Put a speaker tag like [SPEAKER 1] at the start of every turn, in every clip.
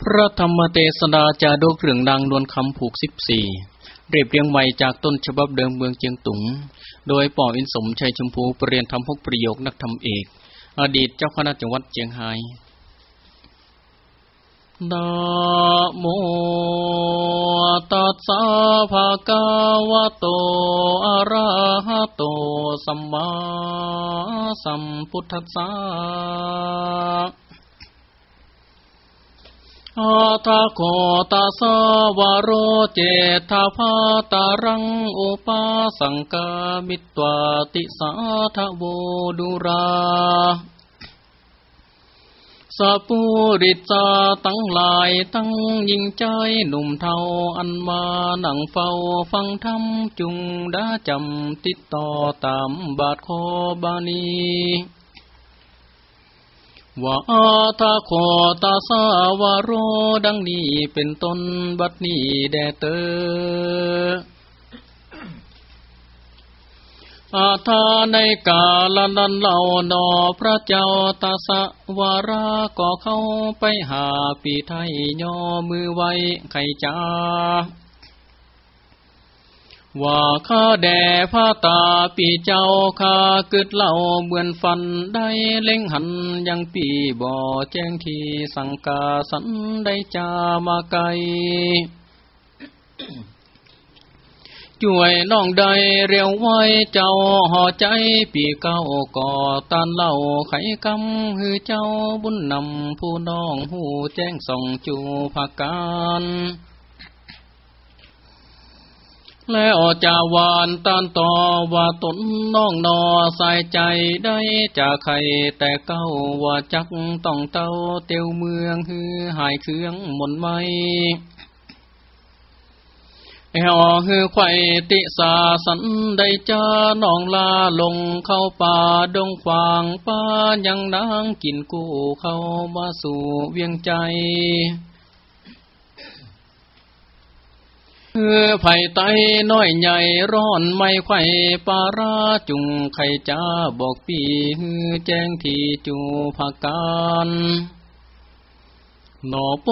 [SPEAKER 1] พระธรรมเทศนาจาดกเรื่องดังนวลคำผูกสิบสี่เรียบเรียงใหม่จากต้นฉบับเดิมเมืองเจียงตุง โดยป่ออินสมชัยชมพูปรริยนทำพกประโยคนักธรรมเอก อดีตเจ้าคณะจังหวัดเจียงไฮ้นะโมตัสสะภะคะวะโต อะระหะโต สัมมาสัมพุทธัสสะ อาทาโคตาสวโรเจทาภาตารังโอปาสังกามิตวาติสาทโวดุราสปุริจาตั้งหลายตั้งยิงใจหนุ่มเทาอันมาหนังเฝ้าฟังธรรมจุงดาจำติดต่อตามบาทคอบานี ว่าตาโคตาสาวโรดังนี้เป็นต้นบัดนี้แดเตออาทาในกาลนันเล่านอพระเจ้าตาสะวาราก็เข้าไปหาปีไทยย่อมือไว้ไขจ้า ว่าข้าแด่พระตาปีเจ้าข้ากึดเล่าเหมือนฟันได้เล่งหันยังปีบ่อแจ้งทีสังกาสันได้จามาไกลช่วยน้องใดเรียวไว้เจ้าห่อใจปีเก้าก่อตันเล่าไขกำฮือเจ้าบุญนำผู้น้องหูแจ้งส่องจูภาการ แล้วจาวานตานต่อว่าตนน้องนอใส่ใจได้จากใครแต่เก้าว่าจักต้องเต้าเตียวเมืองฮือหายเครื่องหมนไม่เอวฮือไข่ติสาสันได้จาน้องลาลงเข้าป่าดงควางป้ายังนางกินกู้เข้ามาสู่เวียงใจ เออไผ่ไตน้อยใหญ่ร้อนไม่ไข่ปาราจุงไข่จ้าบอกปีฮือแจ้งทีจูผักการหนอโป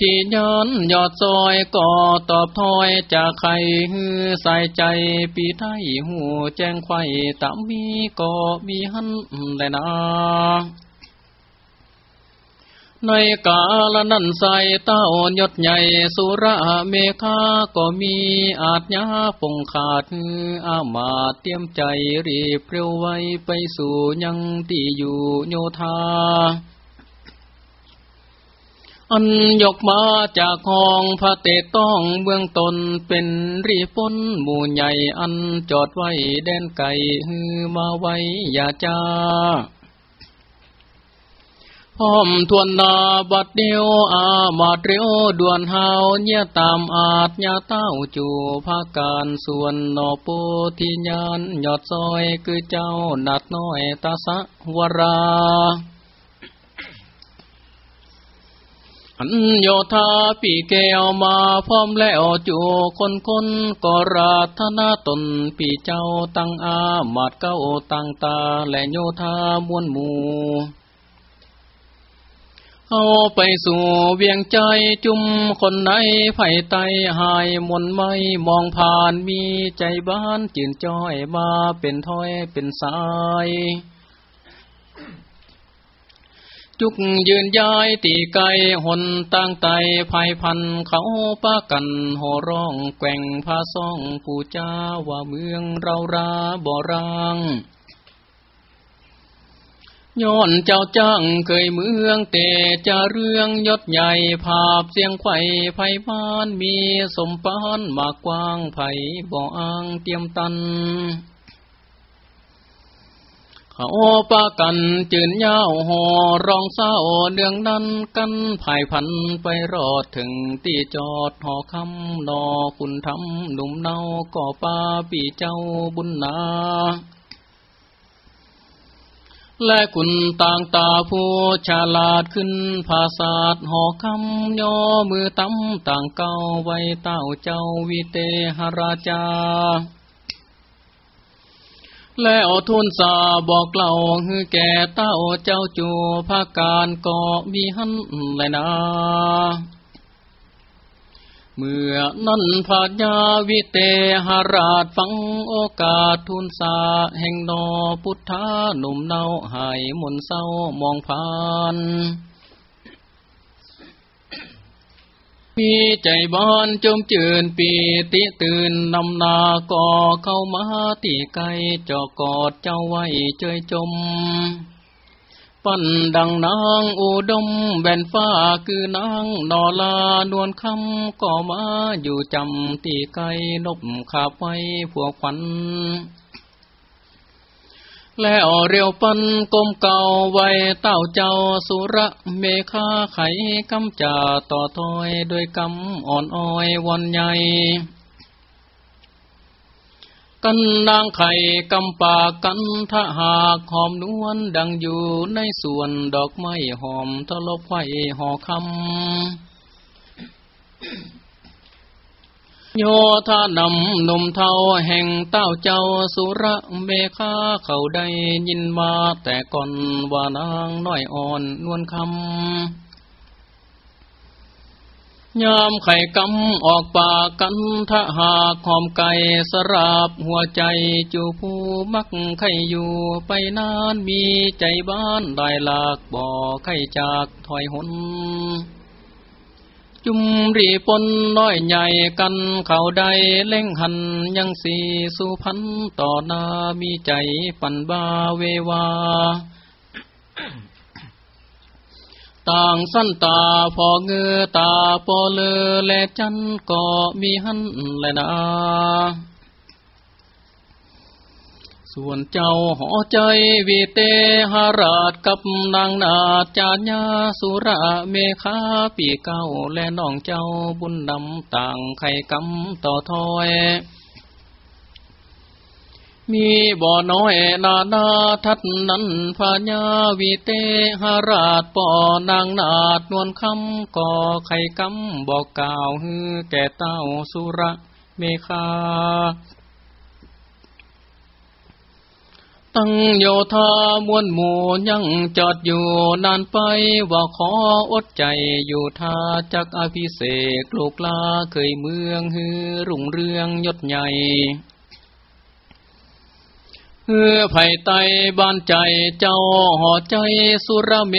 [SPEAKER 1] ที่ยันยอดซอยก่อตอบถอยจากไข่ฮือใส่ใจปีไทยหูแจ้งไข่ตามมีก็มีหันแลนา ในกาลนั้นใส่เต้ายศใหญ่สุระเมฆาก็มีอาจยาปงขาดอามาเตรียมใจรีบเร็วไวไปสู่ยังที่อยู่โยธาอันยกมาจากห้องพระเตต้องเบื้องตนเป็นรีปนหมู่ใหญ่อันจอดไว้แดนไก่ฮือมาไว้อย่าจ้า พร้อมทวนนาบัดเดียวอามาดเรียวด่วนหาวเนี่ยตามอาจยาเต้าจูภาการส่วนนอปูที่ยานยอดซอยคือเจ้านัดน้อยตาสะวราอันโยธาปีแก้วมาพร้อมแล้วจูคนคนก็ราธนาตนปีเจ้าตั้งอามาดเก้าตั้งตาและโยธามวนหมู่ เอาไปสู่เวียงใจจุมคนไหนไผ่ไตหายมนไม่มองผ่านมีใจบ้านจืนจ้อยมาเป็นถ้อยเป็นสาย จุกยืนย้ายตีไกหนตั้งไตภายพันเขาป้ากันหอร้องแกว่งพาซ่องผู้จ้าว่าเมืองเราราบ่รัง ย้อนเจ้าจ้างเคยเมืองเตจะเรื่องยศใหญ่ภาพเสียงไข่ไผ่พานมีสมปานมากกว้างไผ่บ่ออ้างเตรียมตันเขาปากันจืนยาวหอรองเศร้าเดืองนั้นกันภายพันไปรอดถึงตีจอดหอคำนอคุณทำหนุ่มเนาก่อป้าปีเจ้าบุญนา และคุณต่างตาผู้ฉลาดขึ้นภาษาหอคำย่อมือตั้มต่างเก้าไว้เต้าเจ้าวิเตหราชาแล้วทุนสาบอกเล่าฮือแก่เต้าเจ้าจูภาการก็มีหันแลยนา เมื่อนั้นพาญาวิเตหราชฟังโอกาสทุนสาแห่งนอพุทธาหนุ่มเนาหายมนเศร้ามองผ่านมีใจบานจมจืนปีติตื่นนำนาก่อเข้ามาตีไกจอกอดเจ้าไว้เจยจม ปั้นดังนางอุดมแบนฟ้าคือนางนอลานวลคำก็มาอยู่จำตีไกนบขาไว้พวขวัญแล้วเรียวปันกลมเก่าไว้เต้าเจ้าสุระเมฆาไขกำจ่าต่อถอยด้วยกำอ่อนอ้อยวันใหญ่ กันนางไข่กำปากกันทะหากหอมนวลดังอยู่ในสวนดอกไม้หอมทะลบไฟห่อคำโยธานำนมเทาแห่งเต้าเจ้าสุระเมฆาเขาได้ยินมาแต่ก่อนว่านางน้อยอ่อนนวลคำ ยามไข่กำออกปากกันทะหากหอมไก่สราบหัวใจจูผู้มักไข่อยู่ไปนานมีใจบ้านได้หลากบ่อไข่จากถอยหน จุมรีปนน้อยใหญ่กันเขาใดเล่งหันยังสีสุพันต่อนามีใจปันบาเววา ต่างสั้นตาพอเงือตาปอเลอและจันก็มีหันแลยนาส่วนเจ้าหอใจวิเตหราชกับนางนาจาญาสุระเมฆาปีเก้าและน้องเจ้าบุญนำต่างไข่กำต่อถอย มีบ่อน้อยนานาทัดนั้นพญาวิเตหราชป่อนางนาดนวลคำก่อไข่กำบอกกล่าวฮือแก่เต้าสุระเมฆาตั้งโยธามวลหมู่ยังจอดอยู่นานไปว่าขออดใจอยู่ท่าจักอภิเศกลูกลาเคยเมืองฮือรุ่งเรืองยศใหญ่ เฮือไผ่ไตบ้านใจเจ้าหอใจสุรเม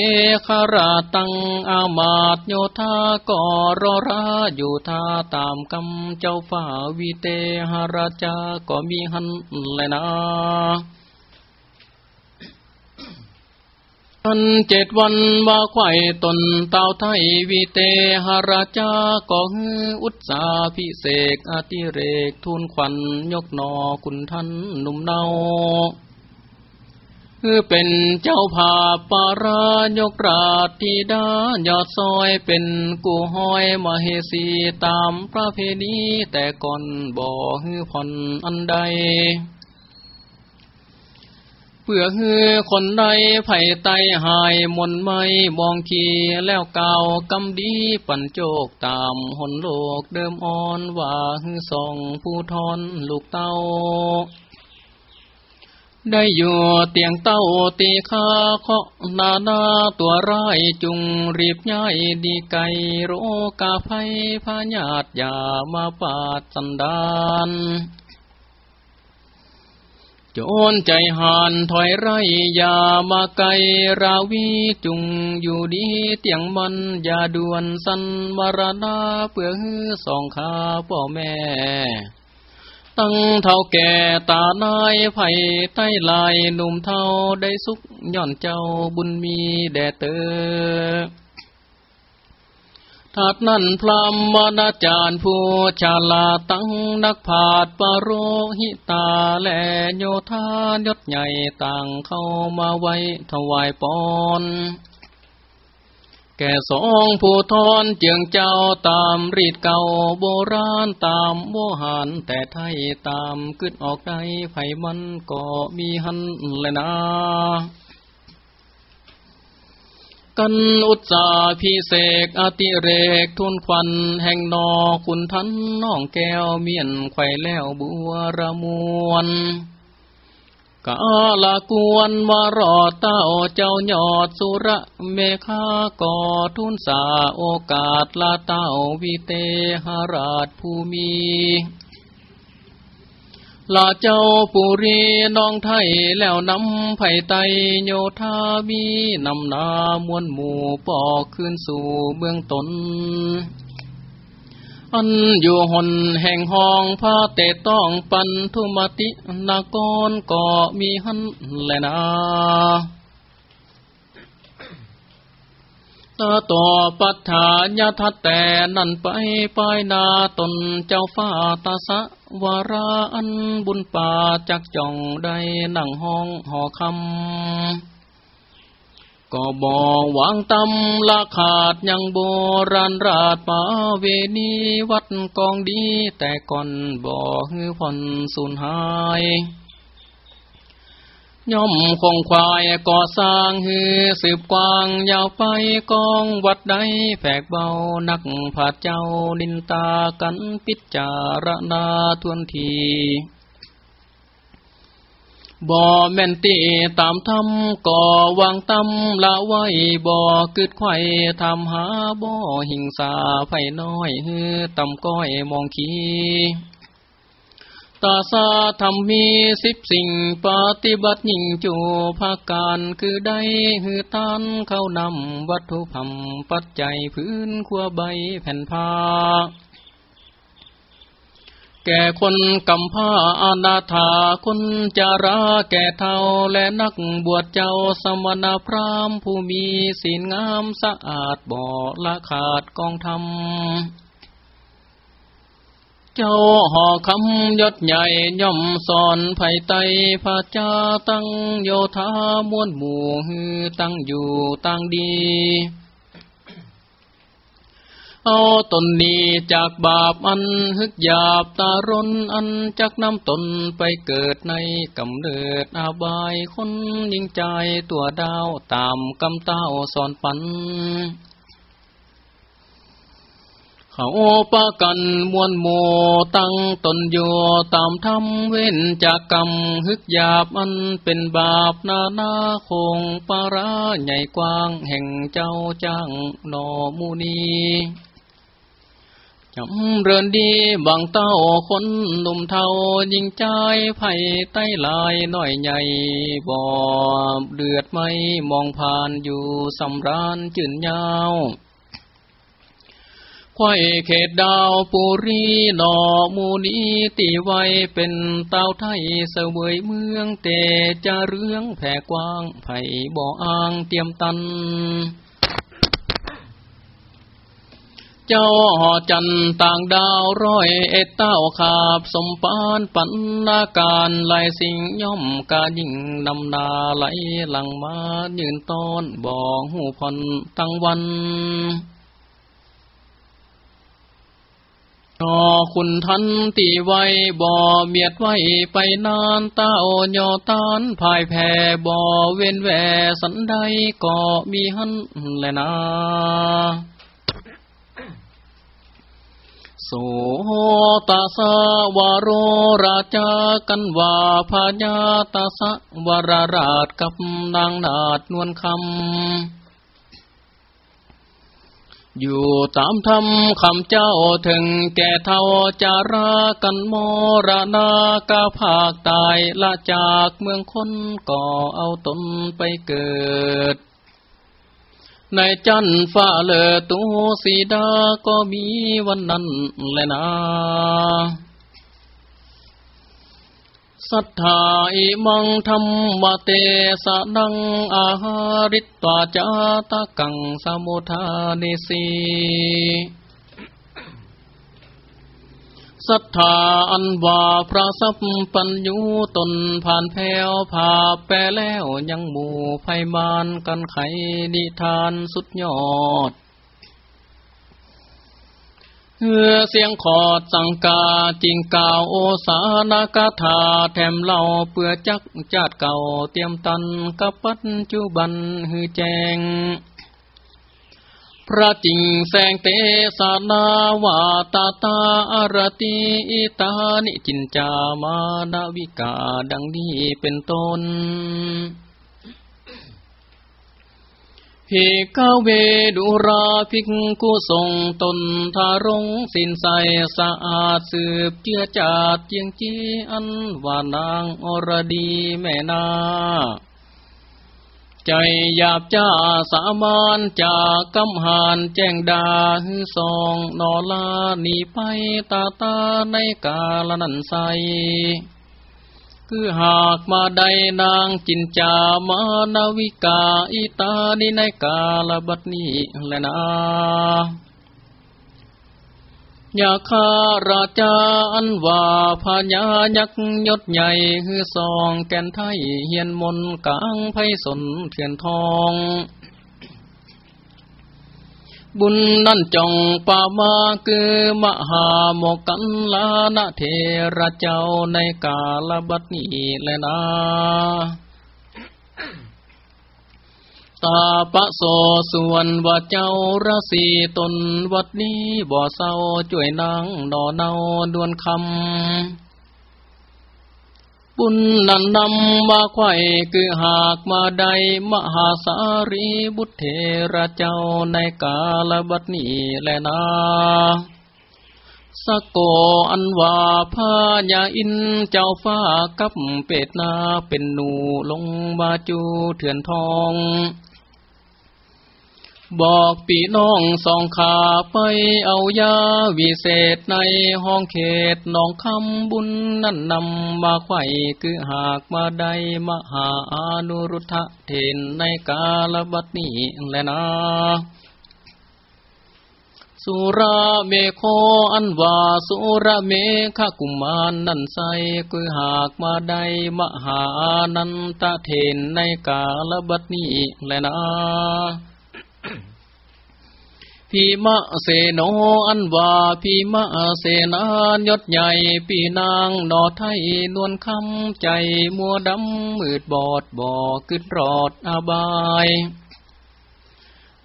[SPEAKER 1] ฆราตังอามาตโยธาก่อรอราอยู่ท่าตามกำเจ้าฝ่าวิเตหราจาก็มีหันแลยนะันเจ็ดวันมาไข่ตนเต่าไทยวิเตหราจาก็ฮืออุตสาพิเศษอติเรกทุนขวัญยกนอคุณท่านหนุ่มเนาคือเป็นเจ้าภาปารายกราชธิดายอดซอยเป็นกูห้อยมเหสีตามประเพณีแต่ก่อนบ่ฮือผ่อนอันใด เพื่อฮือคนใดไผ่ไตหายมนไม่มองขีแล้วเก่ากำดีปันโจกตามหนโลกเดิมอ่อนว่าฮือส่องผู้ทอนลูกเต้าได้อยู่เตียงเต้าตีคาเคาะนานาตัวร้ายจุงรีบย้ายดีไก่โรกาไพพญาตอย่ามาปาดสันดาน จนใจหันถอยไรยามาไกราวีจุงอยู่ดีเตียงมันอย่าด่วนสันมรณาเปื่อสองขาพ่อแม่ ตั้งเท่าแก่ตานายไผ่ใต้ลายหนุ่มเท่าได้สุกย่อนเจ้าบุญมีแด่เตอ ถัดนั้นพรามนาจารย์ผู้ชาลาตั้งนักผาดปโรหิตาและโยธายศใหญ่ต่างเข้ามาไว้ถวายปอนแก่สองผู้ทอนเจียงเจ้าตามรีดเก่าโบราณตามโบหารแต่ไทยตามกึดออกได้ไผมันก็มีหันเลยนะ กันอุตสาพิเศษอติเรกทุนควัน แห่งนอคุณทันน้องแก้วเมียนไข่แล้วบัวระมวนกาลกวนมารอดเต้าเจ้ายอดสุระเมฆาก่อทุนสาโอกาสลาเต้าวิเตหราชภูมิ ลาเจ้าปุรีน้องไทยแล้วนำไผ่ไตโยธาบีนำนามวลหมู่ปอกขึ้นสู่เบื้องตน อันอยู่หนแห่งห้องพาเตต้องปันทุมตินากรก็มีหันแลนา ตาต่อปัฏฐานยทัตแต่นั่นไปไปนาตนเจ้าฟ้าตาสะวาราอันบุญป่าจักจ่องได้นั่งห้องหอคำก็บอกวางตำละขาดยังโบราณราชป่าเวนีวัดกองดีแต่ก่อนบ่ฮือผ่อนสูญหาย ย่อมคงควายก่อสร้างฮือสืบกว้างยาวไปกองวัดใดแผกเบานักผาดเจ้านินตากันปิจารณาทวนทีบ่แม่นตีตามทำก่อวางตำละไว้บ่กึดไข่ทำหาบ่หิงสาไผน้อยฮือตำก้อยมองขี ตาสาธรรมมีสิบสิ่งปฏิบัติยิ่งจูภาการคือได้หือตานเข้านำวัตถุพัมปัจจัยพื้นขัวใบแผ่นผ้าแก่คนกำผ้าอนาถาคนจาราแก่เท่าและนักบวชเจ้าสมณพราหมณ์ผู้มีศีลงามสะอาดบ่ละขาดกองธรรม เจ้าห่อคำยศใหญ่ย่อมสอนไผ่ไตพระจาตั้งโยธามวลหมู่ฮือตั้งอยู่ตั้งดี เอาตนนี้จากบาปอันฮึกหยาบตารนอันจักนำตนไปเกิดในกำเนิดอาบายคนยิ่งใจตัวดาวตามกำเต้าสอนปัน เขาปะกันมวลโมตั้งตนอยู่ตามทำเว้นจากกรรมฮึกหยาบอันเป็นบาปนานาคงปาราใหญ่กว้างแห่งเจ้าจ้างนอมูนีจำเริญดีบางเต้าคนหนุ่มเทายิงใจไผ่ใต้ลายน้อยใหญ่บ่เดือดไม่มองผ่านอยู่สำรานจื่นยาว ควายเขตดาวปุรีนอมูนีตีไวเป็นเต้าไทยเสวยเมืองเตจะเรื่องแผ่กว้างไผ่บ่ออ่างเตรียมตัน เจ้าหอจันต่างดาวร้อยเอ็ดเต้าขาบสมปานปันนาการลายสิ่งย่อมกายิ่งนำนาไหลหลังมายืนต้อนบ่อหูพอนตั้งวัน นอคุณทันตีไว้บ่เมียดไว้ไปนานตาโอยอตานภายแผ่บ่เว้นแวสันใดก็มีหันแลนาโสตาสาวโรราชากันว่าพญาตาสวรราชกับนางนาดนวลคำ อยู่ตามธรรมคำเจ้าถึงแก่เท่าจารากันมรณากาภาคตายละจากเมืองคนก่อเอาตนไปเกิด ในจันฟ้าเลอตูสีดาก็มีวันนั้นแลยนะ สัทธาอิมังธรรมเตสะนังอาหาริตวาจาตะกังสมุทานิสีสัทธาอันว่าพระสัพปัญญูตนผ่านแผ้วผ่าแปรแล้วยังหมู่ไพมานกันไขนิทานสุดยอด เฮือเสียงขอดสังกาจิงกาวโอสานากาถาแถมเล่าเปื่อจักจาดเก่าเตรียมตันกับปัจจุบันฮือแจง พระจิงแสงเตสานาวาตาตาอารติอิตานิจินจามาดาวิกาดังนี้เป็นต้น พิกเวดุราภิกกุทรงตนทารงสินใสสะอาดสืบเจือจาดเจียงจีอันว่านางอรดีแม่นา ใจหยาบจ้าสามานจากกำหานแจ้งดาฮือสองนอลาหนีไปตาตาในกาลนันใส คือหากมาใดนางจินจามานาวิกาอิตานิในกาลบัดนี้แลนะยาคาราชาอันว่าพญายักษ์ยศใหญ่คือสองแก่นไทยเฮียนมนกลางไพสนเทียนทอง บุญนั่นจงปามาคือมหาโมกันลานะเทระเจ้าในกาลบัดนี้แลนะตาปะโสส่วนว่าเจ้าราศีตนวัดนี้บ่เศร้าจ่วยนางนอเนาดวนคำ บุญนันนำมาไข่คือหากมาใดมหาสารีบุตรเทระเจ้าในกาลบัดนี้แลนาสกโกอันว่าพญาอินเจ้าฟ้ากับเป็ดนาเป็นหนูลงมาจูเถื่อนทอง บอกปีน้องสองขาไปเอายาวิเศษในห้องเขตน้องคำบุญนั่นนำมาไข่คือหากมาได้มหาอนุรุทธะเทนในกาลบัดนี้แลนะ สุราเมโคอันว่าสุราเมฆกุมารนั่นใสคือหากมาได้มหานันตะเทนในกาลบัดนี้แลนะ พีมะเสโนอันว่าพีมะเสนานยศใหญ่ปีนางนอไทยนวลคำใจมัวดำมืดบอดบ่อกึดรอดอาบาย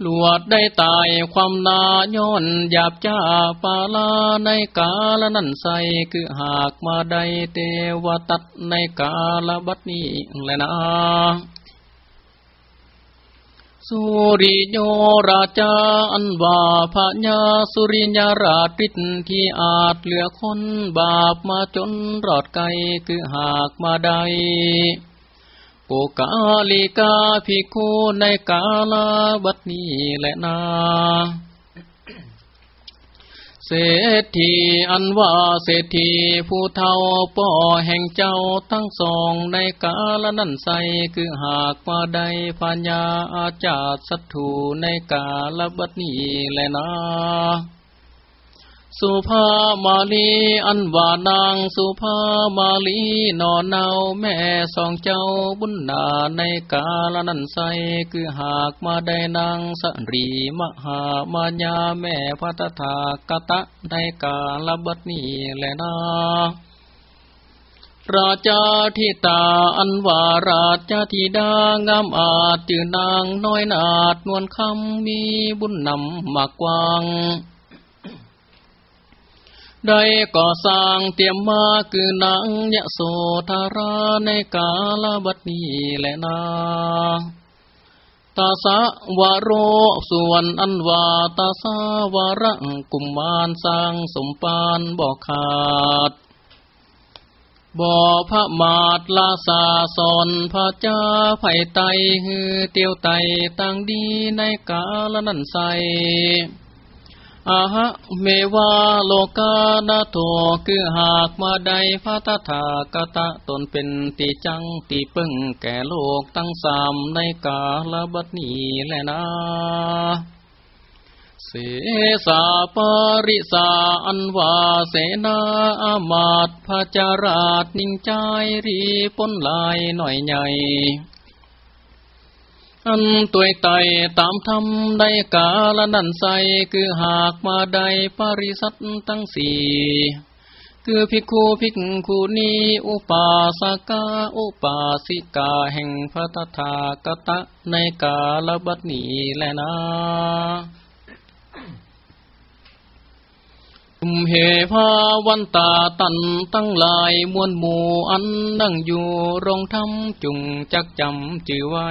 [SPEAKER 1] ลวดได้ตายความนาย้อนหยาบจ้าปาลาในกาละนั่นใสคือหากมาได้เตวตัดในกาละบัดนี้แลนะ สุริโยราชาอันว่าพระญาสุริยราชิตที่อาจเหลือคนบาปมาจนรอดไกลคือหากมาใดโกกาลิกาภิกขุในกาลาบัดนี้แหละนา เศรษฐีอันว่าเศรษฐีผู้เท่าป่อแห่งเจ้าทั้งสองในกาลนั้นใสคือหากว่าได้ปัญญาอาจารย์สัตถูในกาลบัดนี้แลนะ สุภามาลีอันว่านางสุภามาลีนอนเนาแม่สองเจ้าบุญนาในกาลนั้นใสคือหากมาได้นางสรีมหามายาแม่พัตถากตะในกาลบัดนี้แลนาราชาทิตาอันว่าราชาธิดางามอาจจือนางน้อยนาดนวลคำมีบุญนำมากกวาง ได้ก่อสร้างเตรียมมาคือนางยะโสธาราในกาลบัดนี้แหละนาตาสาวาโรส่วนอันวาตาสาวาระกุมมารสร้างสมปานบ่อขาด บ่อพระมาดลาสาสอนพระเจ้าไผ่ไตฮือเตียวไตตั้งดีในกาลนันใส อาหะเมวาโลกาณโทคือหากมาใดพระตถากตะตนเป็นติจังติปึงแก่โลกตั้งสามในกาลบัดนี้แลนะเสสาปริสาอันวาเสนาอามาตพระจาราชนิ่งใจรีปนลายหน่อยใหญ่ อันตัวไตตามทำได้กาละนันใสคือหากมาได้ปริสัตตั้งสี่คือพิคูพิกคูนีอุปาสกาอุปาสิกาแห่งพระตถาคตะในกาลบัดนี้แลนะุมเหภาวันตาตันตั้งหลายมวลหมู่อันนั่งอยู่รงธรรมจุงจักจำจือไว้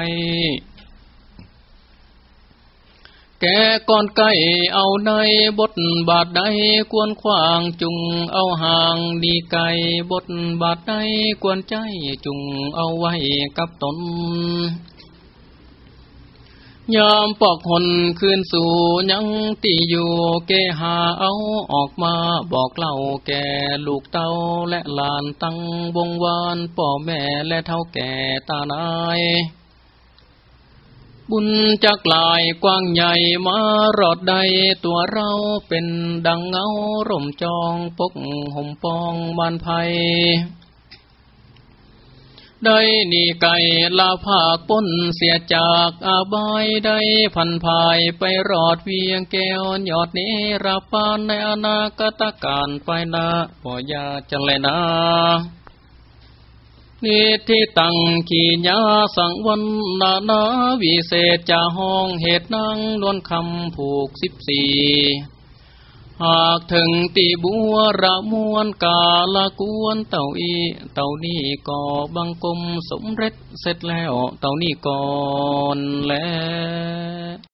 [SPEAKER 1] แกก่อนไก่เอาในบทบาทใดกวนขวางจุงเอาห่างดีไก่บทบาทใดกวนใจจุงเอาไว้กับตนยามปอกหนคืนสู่ยังตีอยู่เกหาเอาออกมาบอกเล่าแก่ลูกเต้าและหลานตั้งวงวานป่อแม่และเท่าแก่ตานาย บุญจักลายกว้างใหญ่มารอดใดตัวเราเป็นดังเงาร่มจองปกห่มปองบานภัยได้นี่ไก่ลาภาคป้นเสียจากอาบายได้พันภายไปรอดเวียงแก้วยอดนี้ราปานในอนาคตการไปนาปอยาจังเลยนา นิที่ตั้งขีญาสังวันนานาวิเศษจะห้องเหตุนางนวลคำผูกสิบสี่หากถึงตีบัวระมวนกาละกวนเต่าอี เต่านี่ก็บังกลมสมเร็จเสร็จแล้ว เต่านี่ก่อนแล้ว